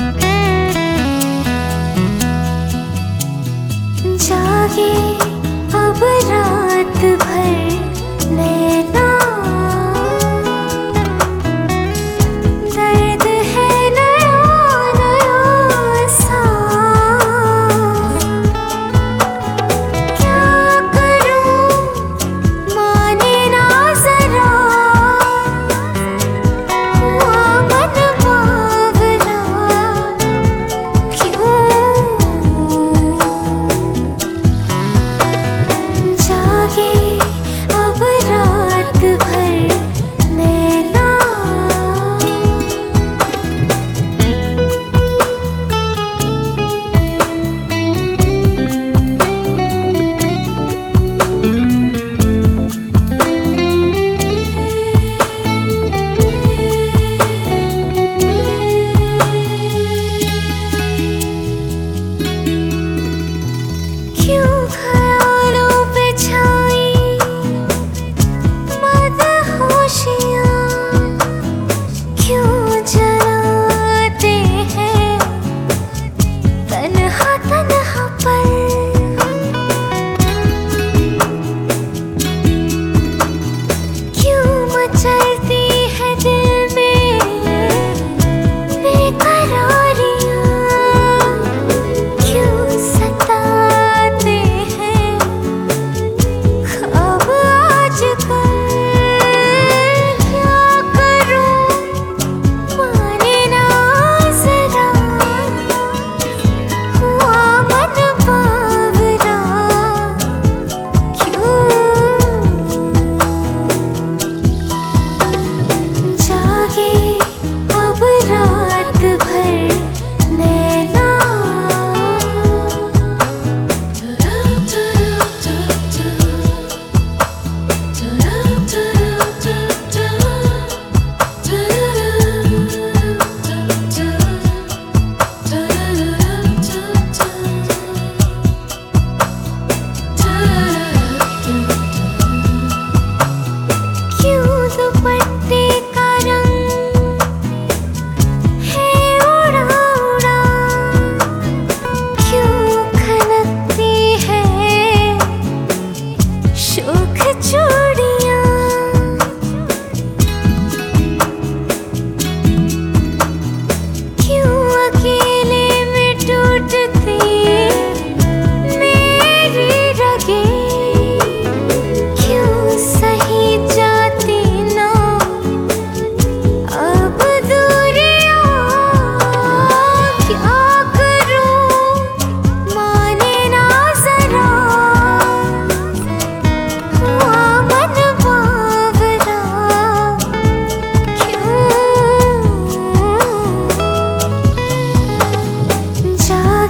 음. 저기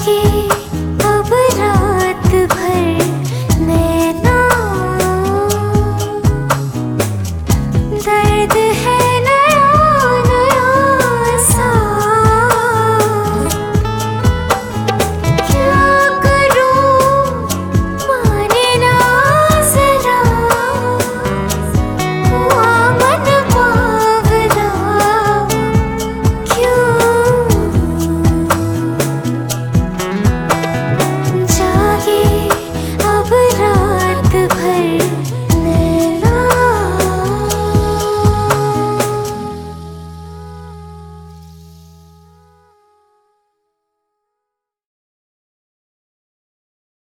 keep